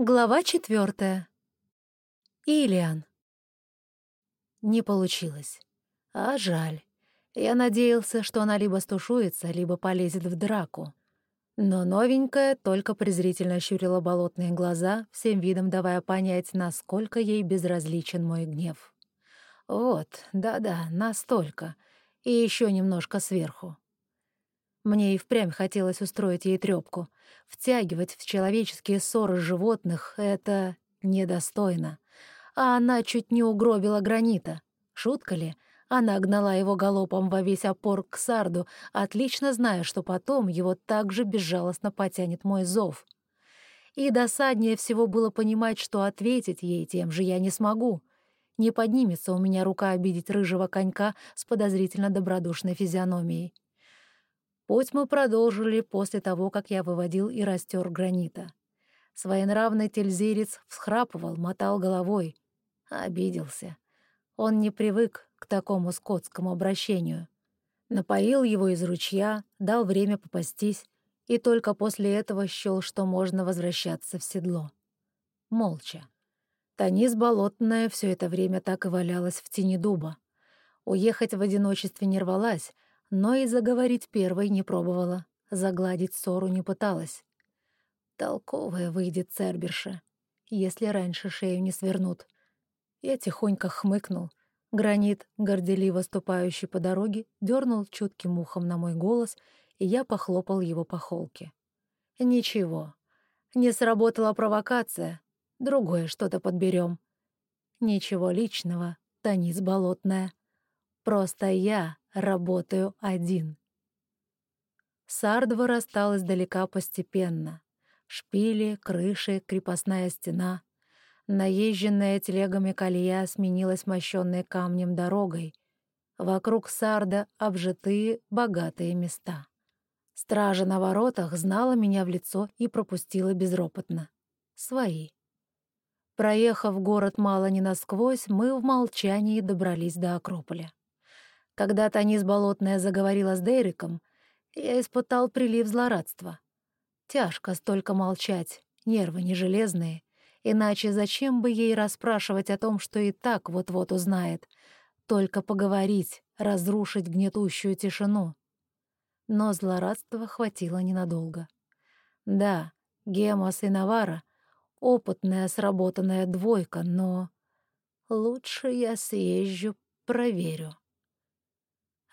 Глава четвертая. Илиан. Не получилось. А жаль. Я надеялся, что она либо стушуется, либо полезет в драку. Но новенькая только презрительно щурила болотные глаза, всем видом давая понять, насколько ей безразличен мой гнев. Вот, да-да, настолько. И еще немножко сверху. Мне и впрямь хотелось устроить ей трёпку. Втягивать в человеческие ссоры животных — это недостойно. А она чуть не угробила гранита. Шутка ли? Она гнала его галопом во весь опор к Сарду, отлично зная, что потом его так же безжалостно потянет мой зов. И досаднее всего было понимать, что ответить ей тем же я не смогу. Не поднимется у меня рука обидеть рыжего конька с подозрительно добродушной физиономией. Путь мы продолжили после того, как я выводил и растер гранита. Своенравный тельзирец всхрапывал, мотал головой. Обиделся. Он не привык к такому скотскому обращению. Напоил его из ручья, дал время попастись, и только после этого счёл, что можно возвращаться в седло. Молча. Танис болотная все это время так и валялась в тени дуба. Уехать в одиночестве не рвалась, но и заговорить первой не пробовала, загладить ссору не пыталась. Толковая выйдет Церберша, если раньше шею не свернут. Я тихонько хмыкнул. Гранит, горделиво ступающий по дороге, дернул чутким ухом на мой голос, и я похлопал его по холке. Ничего. Не сработала провокация. Другое что-то подберем. Ничего личного, Танис болотная. Просто я работаю один. Сард вырастал издалека постепенно. Шпили, крыши, крепостная стена. Наезженная телегами колея сменилась мощенной камнем дорогой. Вокруг Сарда обжитые, богатые места. Стража на воротах знала меня в лицо и пропустила безропотно. Свои. Проехав город мало не насквозь, мы в молчании добрались до Акрополя. Когда Танис Болотная заговорила с Дейриком, я испытал прилив злорадства. Тяжко столько молчать, нервы не железные. Иначе зачем бы ей расспрашивать о том, что и так вот-вот узнает? Только поговорить, разрушить гнетущую тишину. Но злорадства хватило ненадолго. Да, Гемос и Навара — опытная сработанная двойка, но... Лучше я съезжу, проверю.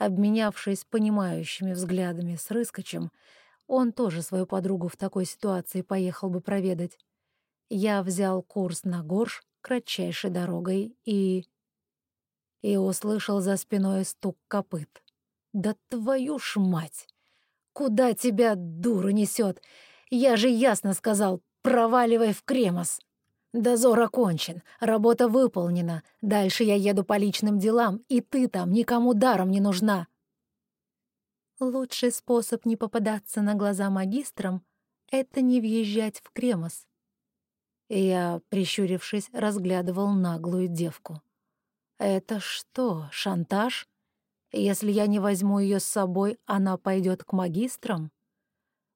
Обменявшись понимающими взглядами с Рыскочем, он тоже свою подругу в такой ситуации поехал бы проведать. Я взял курс на Горш кратчайшей дорогой и... И услышал за спиной стук копыт. «Да твою ж мать! Куда тебя, дура, несет? Я же ясно сказал, проваливай в Кремос!» «Дозор окончен, работа выполнена. Дальше я еду по личным делам, и ты там никому даром не нужна». Лучший способ не попадаться на глаза магистрам — это не въезжать в Кремос. Я, прищурившись, разглядывал наглую девку. «Это что, шантаж? Если я не возьму ее с собой, она пойдет к магистрам?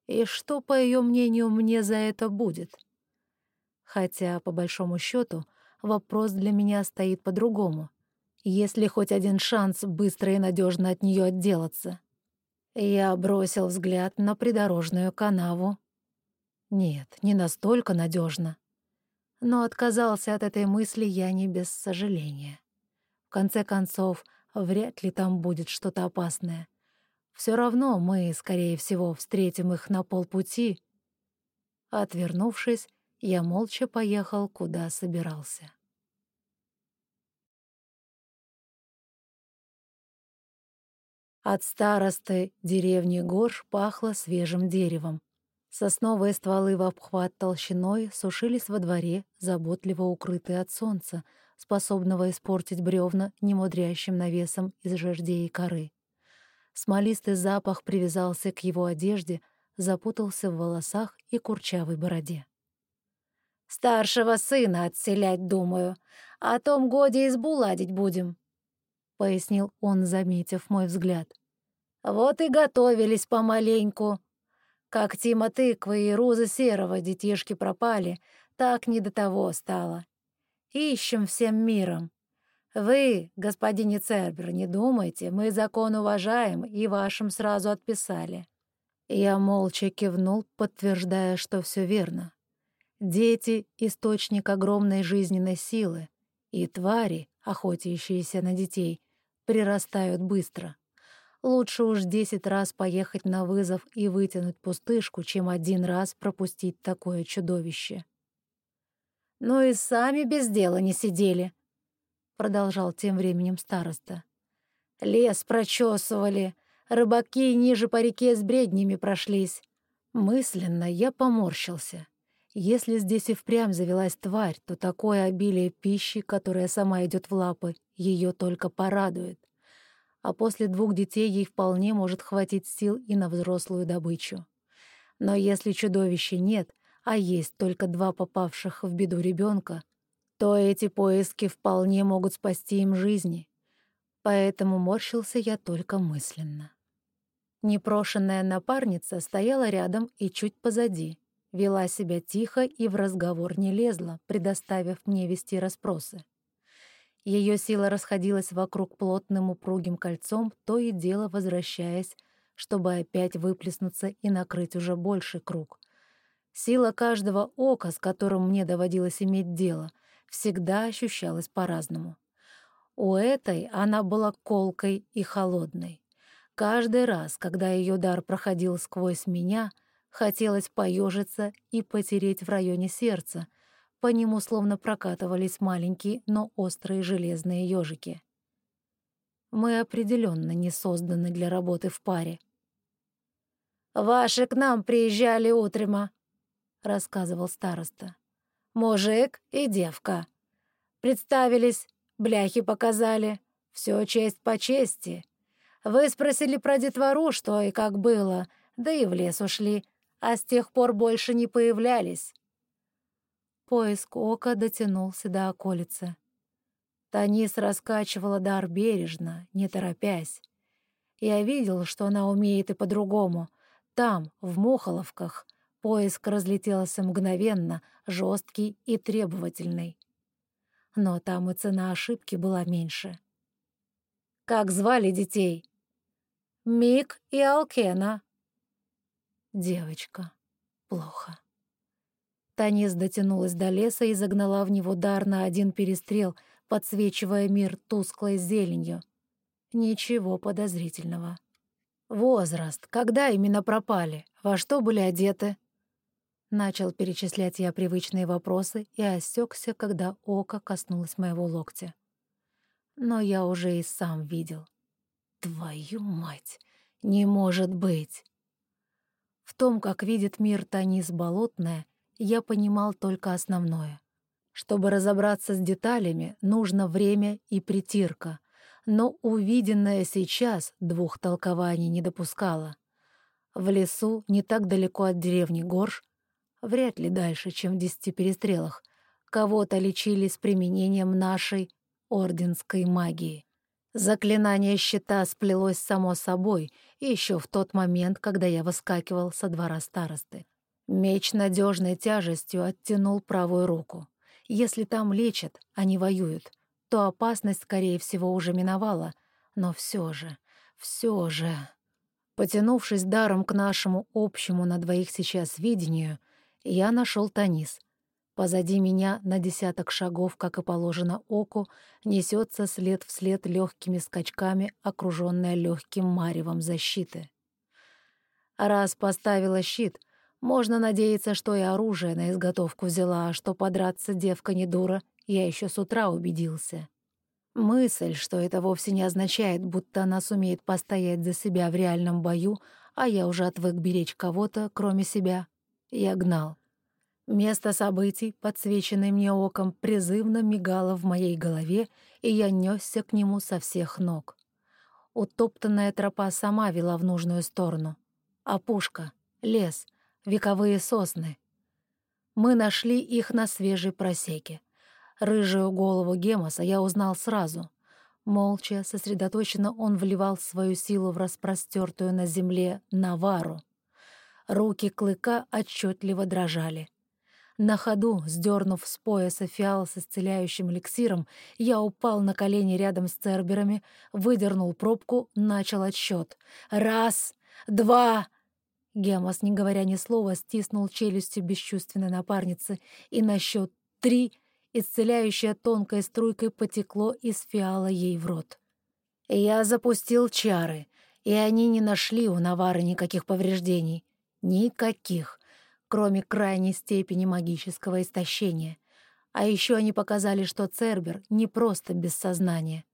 И что, по ее мнению, мне за это будет?» Хотя, по большому счету, вопрос для меня стоит по-другому. Есть ли хоть один шанс быстро и надежно от нее отделаться? Я бросил взгляд на придорожную канаву. Нет, не настолько надежно. Но отказался от этой мысли я не без сожаления. В конце концов, вряд ли там будет что-то опасное. Все равно мы, скорее всего, встретим их на полпути. Отвернувшись, я молча поехал, куда собирался. От старосты деревни Горш пахло свежим деревом. Сосновые стволы в обхват толщиной сушились во дворе, заботливо укрытые от солнца, способного испортить бревна немудрящим навесом из жердей и коры. Смолистый запах привязался к его одежде, запутался в волосах и курчавой бороде. Старшего сына отселять, думаю. О том годе избу ладить будем», — пояснил он, заметив мой взгляд. «Вот и готовились помаленьку. Как Тима тыквы и Руза Серого детишки пропали, так не до того стало. Ищем всем миром. Вы, господин Цербер, не думайте, мы закон уважаем и вашим сразу отписали. Я молча кивнул, подтверждая, что все верно. Дети — источник огромной жизненной силы, и твари, охотящиеся на детей, прирастают быстро. Лучше уж десять раз поехать на вызов и вытянуть пустышку, чем один раз пропустить такое чудовище. «Ну и сами без дела не сидели», — продолжал тем временем староста. «Лес прочесывали, рыбаки ниже по реке с бреднями прошлись». Мысленно я поморщился. Если здесь и впрямь завелась тварь, то такое обилие пищи, которая сама идет в лапы, ее только порадует а после двух детей ей вполне может хватить сил и на взрослую добычу. Но если чудовища нет, а есть только два попавших в беду ребенка, то эти поиски вполне могут спасти им жизни. Поэтому морщился я только мысленно. Непрошенная напарница стояла рядом и чуть позади, вела себя тихо и в разговор не лезла, предоставив мне вести расспросы. Ее сила расходилась вокруг плотным упругим кольцом, то и дело возвращаясь, чтобы опять выплеснуться и накрыть уже больший круг. Сила каждого ока, с которым мне доводилось иметь дело, всегда ощущалась по-разному. У этой она была колкой и холодной. Каждый раз, когда ее дар проходил сквозь меня, хотелось поежиться и потереть в районе сердца, по нему словно прокатывались маленькие, но острые железные ежики. Мы определенно не созданы для работы в паре. «Ваши к нам приезжали утрема», — рассказывал староста. «Мужик и девка. Представились, бляхи показали. Все честь по чести. Вы спросили про детвору, что и как было, да и в лес ушли, а с тех пор больше не появлялись. Поиск ока дотянулся до околицы. Танис раскачивала дар бережно, не торопясь. Я видел, что она умеет и по-другому. Там, в Мухоловках, поиск разлетелся мгновенно, жесткий и требовательный. Но там и цена ошибки была меньше. «Как звали детей?» «Мик и Алкена». «Девочка. Плохо». Танис дотянулась до леса и загнала в него дар на один перестрел, подсвечивая мир тусклой зеленью. Ничего подозрительного. «Возраст. Когда именно пропали? Во что были одеты?» Начал перечислять я привычные вопросы и осекся, когда око коснулось моего локтя. Но я уже и сам видел. «Твою мать! Не может быть!» В том, как видит мир Танис Болотная, я понимал только основное. Чтобы разобраться с деталями, нужно время и притирка, но увиденное сейчас двух толкований не допускало. В лесу, не так далеко от деревни Горш, вряд ли дальше, чем в десяти перестрелах, кого-то лечили с применением нашей орденской магии. Заклинание щита сплелось само собой еще в тот момент, когда я выскакивал со двора старосты. Меч надежной тяжестью оттянул правую руку. Если там лечат, а не воюют, то опасность, скорее всего, уже миновала. Но все же, все же... Потянувшись даром к нашему общему на двоих сейчас видению, я нашел Танис. Позади меня на десяток шагов, как и положено оку, несется след вслед легкими скачками, окруженная легким маревом защиты. Раз поставила щит, можно надеяться, что и оружие на изготовку взяла, а что подраться девка не дура, я еще с утра убедился. Мысль, что это вовсе не означает, будто она сумеет постоять за себя в реальном бою, а я уже отвык беречь кого-то, кроме себя, я гнал. Место событий, подсвеченное мне оком, призывно мигало в моей голове, и я несся к нему со всех ног. Утоптанная тропа сама вела в нужную сторону. Опушка, лес, вековые сосны. Мы нашли их на свежей просеке. Рыжую голову Гемоса я узнал сразу. Молча, сосредоточенно он вливал свою силу в распростертую на земле Навару. Руки клыка отчетливо дрожали. На ходу, сдернув с пояса фиал с исцеляющим эликсиром, я упал на колени рядом с церберами, выдернул пробку, начал отсчет. «Раз! Два!» Гемос, не говоря ни слова, стиснул челюстью бесчувственной напарницы, и на счет «три» исцеляющая тонкой струйкой потекло из фиала ей в рот. Я запустил чары, и они не нашли у Навары никаких повреждений. Никаких кроме крайней степени магического истощения. А еще они показали, что Цербер не просто без сознания.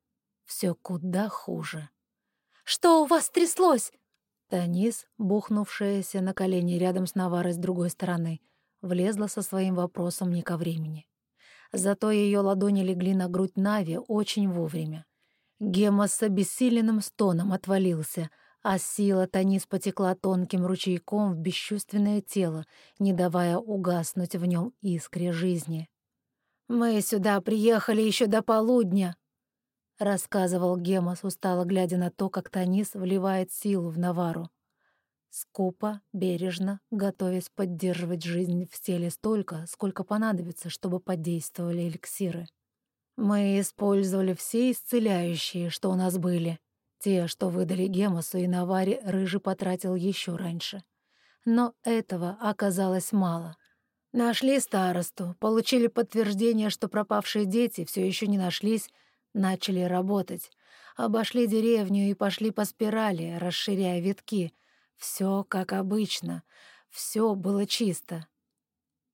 Все куда хуже. «Что у вас тряслось?» Танис, бухнувшаяся на колени рядом с Наварой с другой стороны, влезла со своим вопросом не ко времени. Зато ее ладони легли на грудь Нави очень вовремя. Гема с обессиленным стоном отвалился — а сила Танис потекла тонким ручейком в бесчувственное тело, не давая угаснуть в нем искре жизни. «Мы сюда приехали еще до полудня», — рассказывал Гемос, устало глядя на то, как Танис вливает силу в Навару. Скупо, бережно, готовясь поддерживать жизнь в теле столько, сколько понадобится, чтобы подействовали эликсиры. Мы использовали все исцеляющие, что у нас были — те, что выдали Гемосу и Наваре, Рыжий потратил еще раньше. Но этого оказалось мало. Нашли старосту, получили подтверждение, что пропавшие дети все еще не нашлись, начали работать. Обошли деревню и пошли по спирали, расширяя витки. Все как обычно, все было чисто.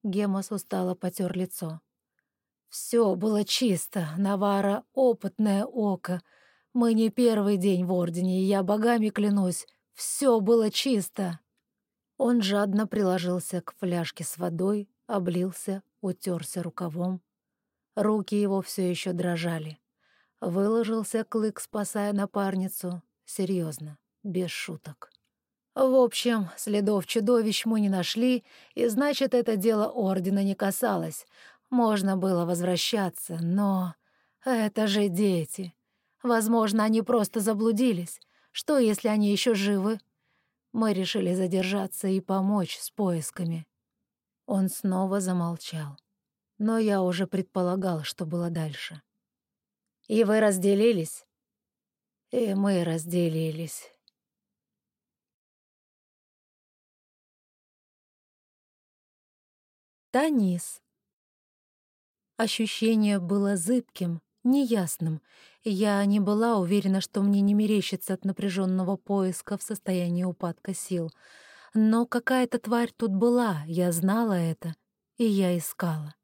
Гемос устало потер лицо. Все было чисто, Навара — опытное око — мы не первый день в Ордене, и я богами клянусь, все было чисто. Он жадно приложился к фляжке с водой, облился, утерся рукавом. Руки его все еще дрожали. Выложился клык, спасая напарницу. Серьезно, без шуток. В общем, следов чудовищ мы не нашли, и значит, это дело Ордена не касалось. Можно было возвращаться, но... Это же дети. Возможно, они просто заблудились. Что, если они еще живы? Мы решили задержаться и помочь с поисками. Он снова замолчал. Но я уже предполагал, что было дальше. «И вы разделились?» «И мы разделились». Танис. Ощущение было зыбким, неясным. Я не была уверена, что мне не мерещится от напряженного поиска в состоянии упадка сил. Но какая-то тварь тут была, я знала это, и я искала.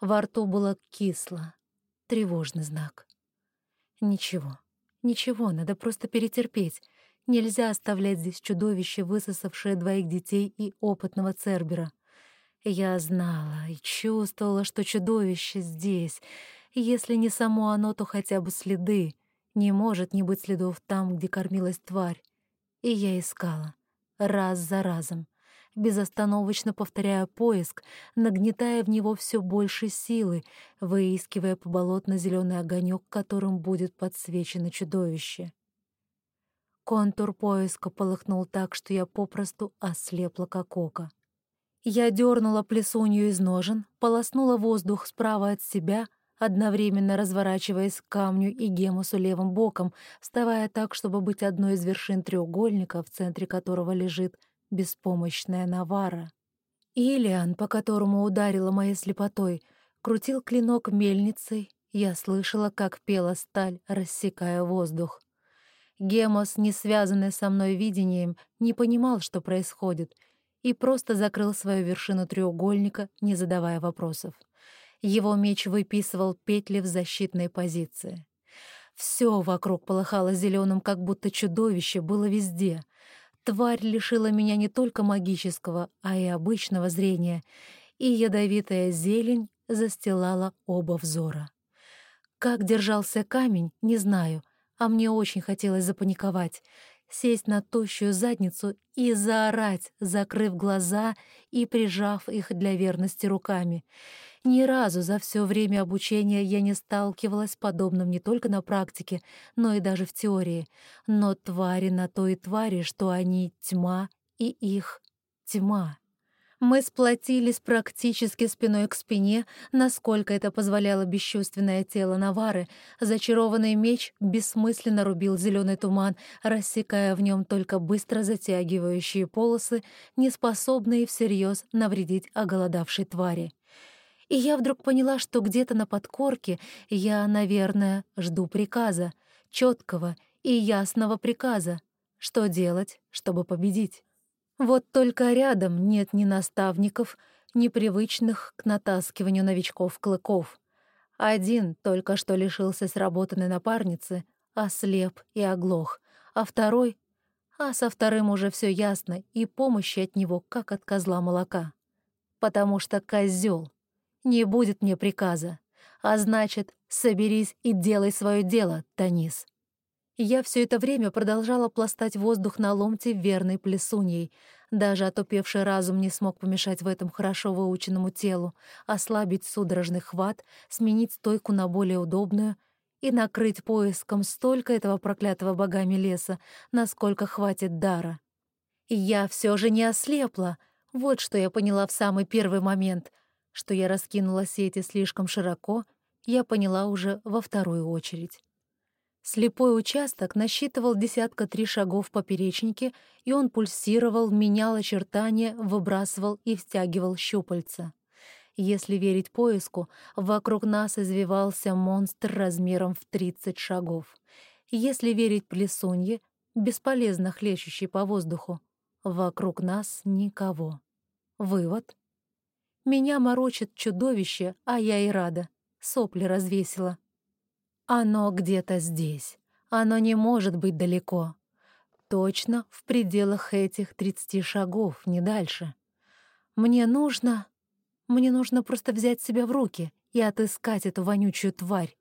Во рту было кисло. Тревожный знак. Ничего, ничего, надо просто перетерпеть. Нельзя оставлять здесь чудовище, высосавшее двоих детей и опытного Цербера. Я знала и чувствовала, что чудовище здесь — если не само оно, то хотя бы следы. Не может не быть следов там, где кормилась тварь. И я искала. Раз за разом. Безостановочно повторяя поиск, нагнетая в него все больше силы, выискивая по болотно-зеленый огонек, которым будет подсвечено чудовище. Контур поиска полыхнул так, что я попросту ослепла, как око. Я дернула плесунью из ножен, полоснула воздух справа от себя, одновременно разворачиваясь к камню и гемусу левым боком, вставая так, чтобы быть одной из вершин треугольника, в центре которого лежит беспомощная Навара. Илиан, по которому ударила моей слепотой, крутил клинок мельницей, я слышала, как пела сталь, рассекая воздух. Гемос, не связанный со мной видением, не понимал, что происходит, и просто закрыл свою вершину треугольника, не задавая вопросов. Его меч выписывал петли в защитной позиции. Все вокруг полыхало зеленым, как будто чудовище было везде. Тварь лишила меня не только магического, а и обычного зрения, и ядовитая зелень застилала оба взора. Как держался камень, не знаю, а мне очень хотелось запаниковать, сесть на тощую задницу и заорать, закрыв глаза и прижав их для верности руками. Ни разу за все время обучения я не сталкивалась с подобным не только на практике, но и даже в теории. Но твари на то и твари, что они тьма, и их тьма. Мы сплотились практически спиной к спине, насколько это позволяло бесчувственное тело Навары. Зачарованный меч бессмысленно рубил зеленый туман, рассекая в нем только быстро затягивающие полосы, не способные всерьез навредить оголодавшей твари. И я вдруг поняла, что где-то на подкорке я, наверное, жду приказа, четкого и ясного приказа, что делать, чтобы победить. Вот только рядом нет ни наставников, ни привычных к натаскиванию новичков клыков. Один только что лишился сработанной напарницы, ослеп и оглох, а второй... А со вторым уже все ясно, и помощи от него, как от козла молока. Потому что козел не будет мне приказа, а значит, соберись и делай свое дело, Танис. Я все это время продолжала пластать воздух на ломте верной плесуньей. Даже отупевший разум не смог помешать в этом хорошо выученному телу, ослабить судорожный хват, сменить стойку на более удобную и накрыть поиском столько этого проклятого богами леса, насколько хватит дара. я все же не ослепла. Вот что я поняла в самый первый момент. Что я раскинула сети слишком широко, я поняла уже во вторую очередь. Слепой участок насчитывал десятка три шагов поперечнике, и он пульсировал, менял очертания, выбрасывал и втягивал щупальца. Если верить поиску, вокруг нас извивался монстр размером в 30 шагов. Если верить плесунье, бесполезно хлещущей по воздуху, вокруг нас никого. Вывод. Меня морочит чудовище, а я и рада. Сопли развесила. Оно где-то здесь. Оно не может быть далеко. Точно в пределах этих тридцати шагов, не дальше. Мне нужно... Мне нужно просто взять себя в руки и отыскать эту вонючую тварь.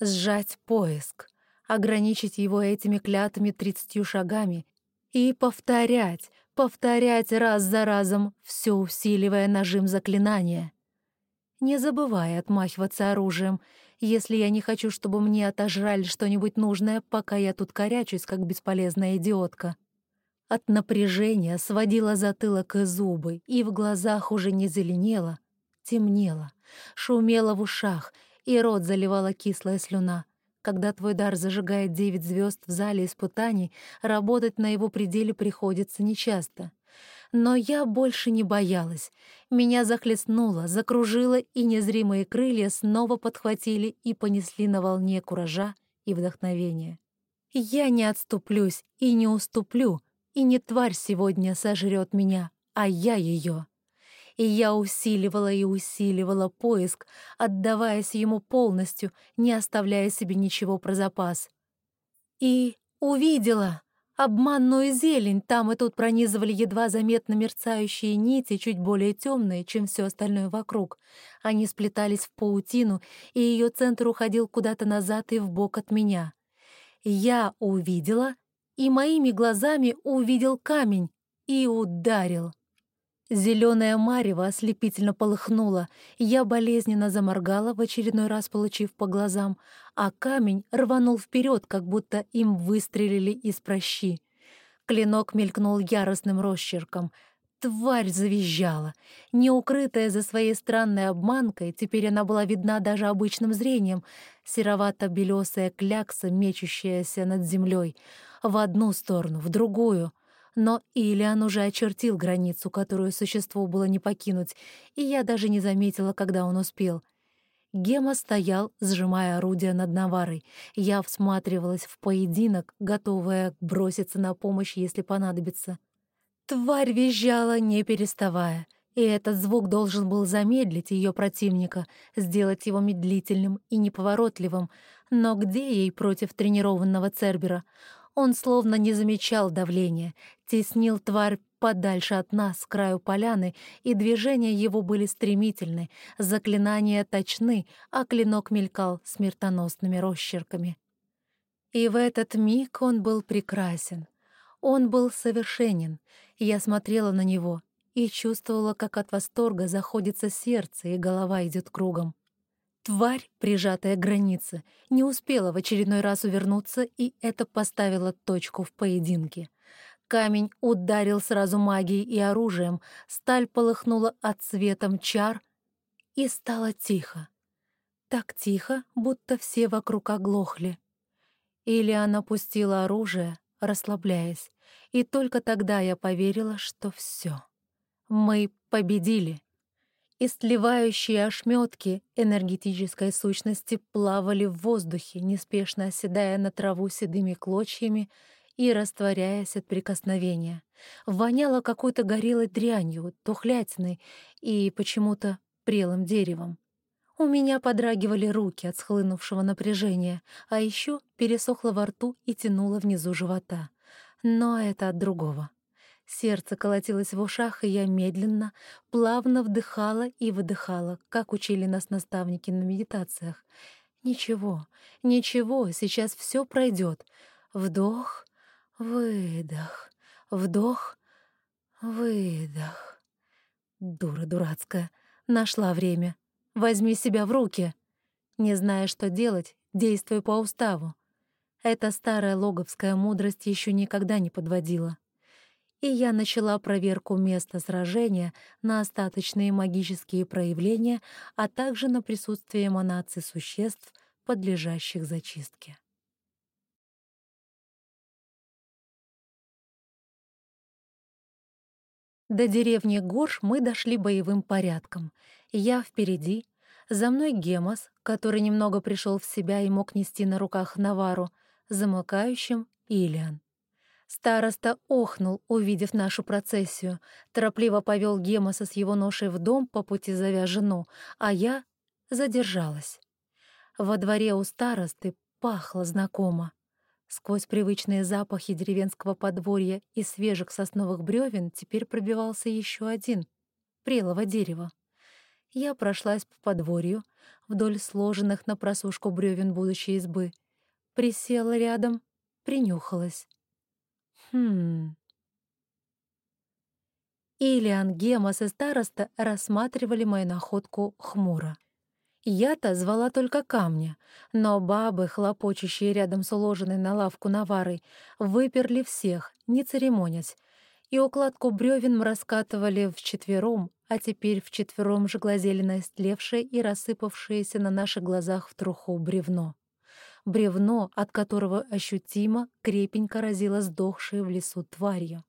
Сжать поиск, ограничить его этими клятыми тридцатью шагами и повторять, повторять раз за разом, все усиливая нажим заклинания. Не забывая отмахиваться оружием если я не хочу, чтобы мне отожрали что-нибудь нужное, пока я тут корячусь, как бесполезная идиотка. От напряжения сводила затылок и зубы, и в глазах уже не зеленело, темнело, шумело в ушах, и рот заливала кислая слюна. Когда твой дар зажигает девять звезд в зале испытаний, работать на его пределе приходится нечасто. Но я больше не боялась. Меня захлестнуло, закружило, и незримые крылья снова подхватили и понесли на волне куража и вдохновения. Я не отступлюсь и не уступлю, и не тварь сегодня сожрет меня, а я ее. И я усиливала и усиливала поиск, отдаваясь ему полностью, не оставляя себе ничего про запас. И увидела! Обманную зелень там и тут пронизывали едва заметно мерцающие нити, чуть более темные, чем все остальное вокруг. Они сплетались в паутину, и ее центр уходил куда-то назад и вбок от меня. Я увидела, и моими глазами увидел камень и ударил. Зеленая марево ослепительно полыхнула, я болезненно заморгала, в очередной раз получив по глазам, а камень рванул вперед, как будто им выстрелили из прощи. Клинок мелькнул яростным росчерком. Тварь завизжала. Неукрытая за своей странной обманкой, теперь она была видна даже обычным зрением, серовато-белесая клякса, мечущаяся над землей, в одну сторону, в другую — но Илиан уже очертил границу, которую существу было не покинуть, и я даже не заметила, когда он успел. Гема стоял, сжимая орудие над Наварой. Я всматривалась в поединок, готовая броситься на помощь, если понадобится. Тварь визжала, не переставая, и этот звук должен был замедлить ее противника, сделать его медлительным и неповоротливым. Но где ей против тренированного Цербера? Он словно не замечал давления, теснил тварь подальше от нас, с краю поляны, и движения его были стремительны, заклинания точны, а клинок мелькал смертоносными росчерками. И в этот миг он был прекрасен. Он был совершенен. Я смотрела на него и чувствовала, как от восторга заходится сердце, и голова идет кругом. Тварь, прижатая к границе, не успела в очередной раз увернуться, и это поставило точку в поединке. Камень ударил сразу магией и оружием, сталь полыхнула от цветом чар, и стало тихо. Так тихо, будто все вокруг оглохли. Ильян опустила оружие, расслабляясь, и только тогда я поверила, что все. Мы победили. И сливающие ошметки энергетической сущности плавали в воздухе, неспешно оседая на траву седыми клочьями и растворяясь от прикосновения. Воняло какой-то горелой дрянью, тухлятиной и почему-то прелым деревом. У меня подрагивали руки от схлынувшего напряжения, а еще пересохло во рту и тянуло внизу живота. Но это от другого. Сердце колотилось в ушах, и я медленно, плавно вдыхала и выдыхала, как учили нас наставники на медитациях. Ничего, ничего, сейчас все пройдет. Вдох, выдох, вдох, выдох. Дура дурацкая, нашла время. Возьми себя в руки. Не зная, что делать, действуй по уставу. Эта старая логовская мудрость еще никогда не подводила. И я начала проверку места сражения на остаточные магические проявления, а также на присутствие эманаций существ, подлежащих зачистке. До деревни Горш мы дошли боевым порядком — я впереди, за мной Гемос, который немного пришел в себя и мог нести на руках Навару, замыкающим Илиан. Староста охнул, увидев нашу процессию, торопливо повел Гемоса с его ношей в дом, по пути зовя жену, а я задержалась. Во дворе у старосты пахло знакомо. Сквозь привычные запахи деревенского подворья и свежих сосновых бревен теперь пробивался еще один — прелого дерева. Я прошлась по подворью, вдоль сложенных на просушку бревен будущей избы. Присела рядом, принюхалась. Хм... Илиан, Гемос и староста рассматривали мою находку хмуро. Я-то звала только камня, но бабы, хлопочущие рядом с уложенной на лавку наварой, выперли всех, не церемонясь, и укладку бревен раскатывали вчетвером, а теперь вчетвером же глазели на истлевшее и рассыпавшееся на наших глазах в труху бревно. Бревно, от которого ощутимо крепенько разило сдохшее в лесу тварью.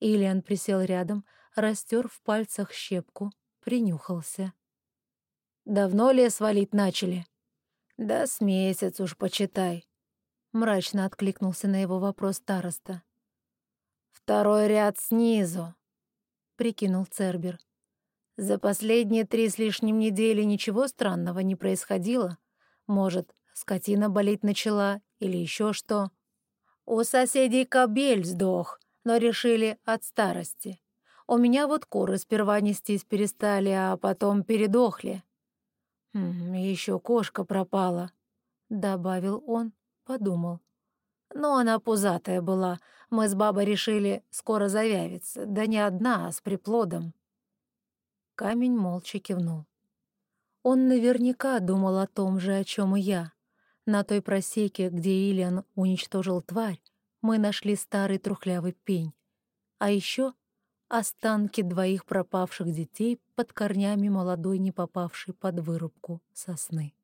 Ильян присел рядом, растер в пальцах щепку, принюхался. «Давно лес валить начали?» «Да с месяц уж, почитай», — мрачно откликнулся на его вопрос староста. «Второй ряд снизу», — прикинул Цербер. «За последние три с лишним недели ничего странного не происходило. Может, скотина болеть начала или еще что. У соседей кобель сдох, но решили от старости. У меня вот куры сперва нестись перестали, а потом передохли. Еще кошка пропала», — добавил он, подумал. Но она пузатая была. Мы с бабой решили, скоро заявится. Да не одна, а с приплодом. Камень молча кивнул. Он наверняка думал о том же, о чем и я. На той просеке, где Ильян уничтожил тварь, мы нашли старый трухлявый пень. А еще останки двоих пропавших детей под корнями молодой, не попавшей под вырубку сосны.